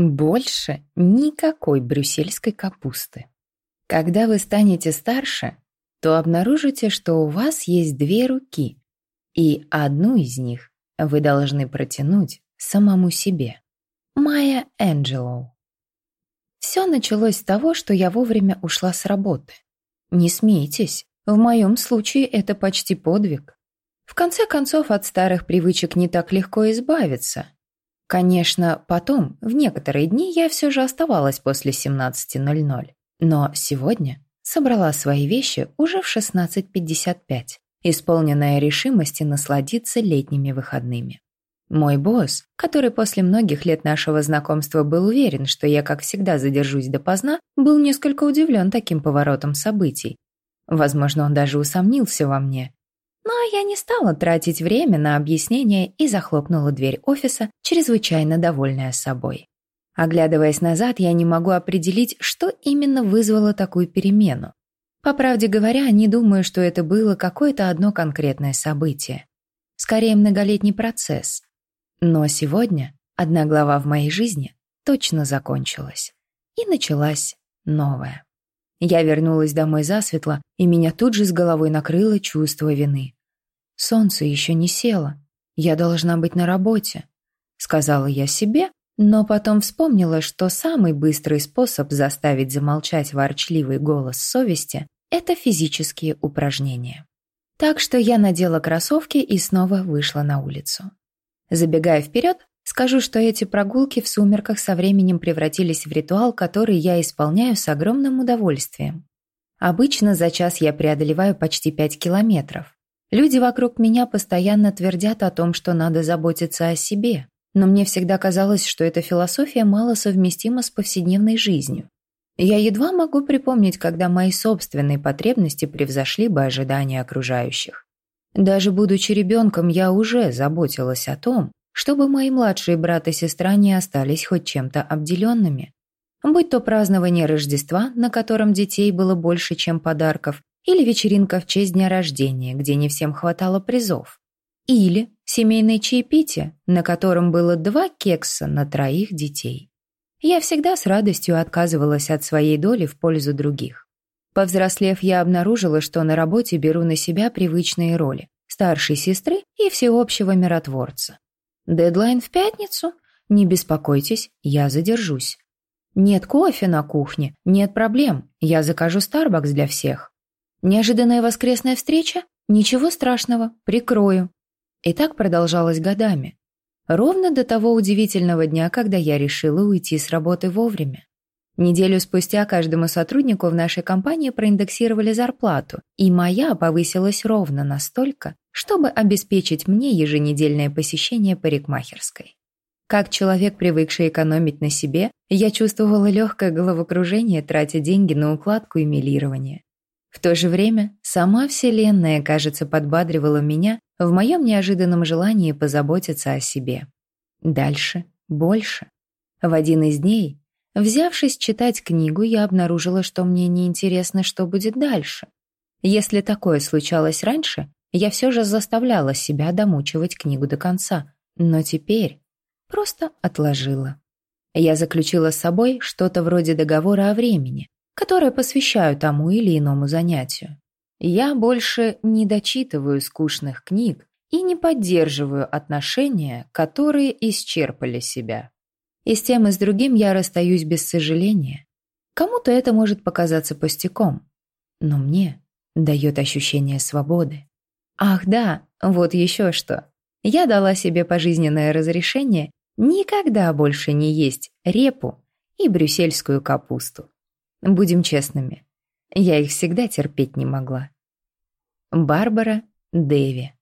Больше никакой брюссельской капусты. Когда вы станете старше, то обнаружите, что у вас есть две руки, и одну из них вы должны протянуть самому себе. Майя Энджелоу. Все началось с того, что я вовремя ушла с работы. Не смейтесь, в моем случае это почти подвиг. В конце концов, от старых привычек не так легко избавиться. Конечно, потом, в некоторые дни, я все же оставалась после 17.00. Но сегодня собрала свои вещи уже в 16.55, исполненная решимости насладиться летними выходными. Мой босс, который после многих лет нашего знакомства был уверен, что я, как всегда, задержусь допоздна, был несколько удивлен таким поворотом событий. Возможно, он даже усомнился во мне. Я не стала тратить время на объяснение и захлопнула дверь офиса, чрезвычайно довольная собой. Оглядываясь назад, я не могу определить, что именно вызвало такую перемену. По правде говоря, не думаю, что это было какое-то одно конкретное событие. Скорее, многолетний процесс. Но сегодня одна глава в моей жизни точно закончилась. И началась новая. Я вернулась домой засветло, и меня тут же с головой накрыло чувство вины. Солнце еще не село. Я должна быть на работе. Сказала я себе, но потом вспомнила, что самый быстрый способ заставить замолчать ворчливый голос совести – это физические упражнения. Так что я надела кроссовки и снова вышла на улицу. Забегая вперед, скажу, что эти прогулки в сумерках со временем превратились в ритуал, который я исполняю с огромным удовольствием. Обычно за час я преодолеваю почти 5 километров. Люди вокруг меня постоянно твердят о том, что надо заботиться о себе, но мне всегда казалось, что эта философия мало совместима с повседневной жизнью. Я едва могу припомнить, когда мои собственные потребности превзошли бы ожидания окружающих. Даже будучи ребенком, я уже заботилась о том, чтобы мои младшие брат и сестра не остались хоть чем-то обделенными. Будь то празднование Рождества, на котором детей было больше, чем подарков, или вечеринка в честь дня рождения, где не всем хватало призов. Или семейное чаепитие, на котором было два кекса на троих детей. Я всегда с радостью отказывалась от своей доли в пользу других. Повзрослев, я обнаружила, что на работе беру на себя привычные роли старшей сестры и всеобщего миротворца. Дедлайн в пятницу? Не беспокойтесь, я задержусь. Нет кофе на кухне, нет проблем, я закажу Старбакс для всех. Неожиданная воскресная встреча? Ничего страшного, прикрою. И так продолжалось годами. Ровно до того удивительного дня, когда я решила уйти с работы вовремя. Неделю спустя каждому сотруднику в нашей компании проиндексировали зарплату, и моя повысилась ровно настолько, чтобы обеспечить мне еженедельное посещение парикмахерской. Как человек, привыкший экономить на себе, я чувствовала легкое головокружение, тратя деньги на укладку и милирование. В то же время сама Вселенная, кажется, подбадривала меня в моем неожиданном желании позаботиться о себе. Дальше, больше. В один из дней Взявшись читать книгу, я обнаружила, что мне неинтересно, что будет дальше. Если такое случалось раньше, я все же заставляла себя домучивать книгу до конца, но теперь просто отложила. Я заключила с собой что-то вроде договора о времени, которое посвящаю тому или иному занятию. Я больше не дочитываю скучных книг и не поддерживаю отношения, которые исчерпали себя. И с тем и с другим я расстаюсь без сожаления. Кому-то это может показаться пустяком, но мне дает ощущение свободы. Ах да, вот еще что. Я дала себе пожизненное разрешение никогда больше не есть репу и брюссельскую капусту. Будем честными, я их всегда терпеть не могла. Барбара Дэви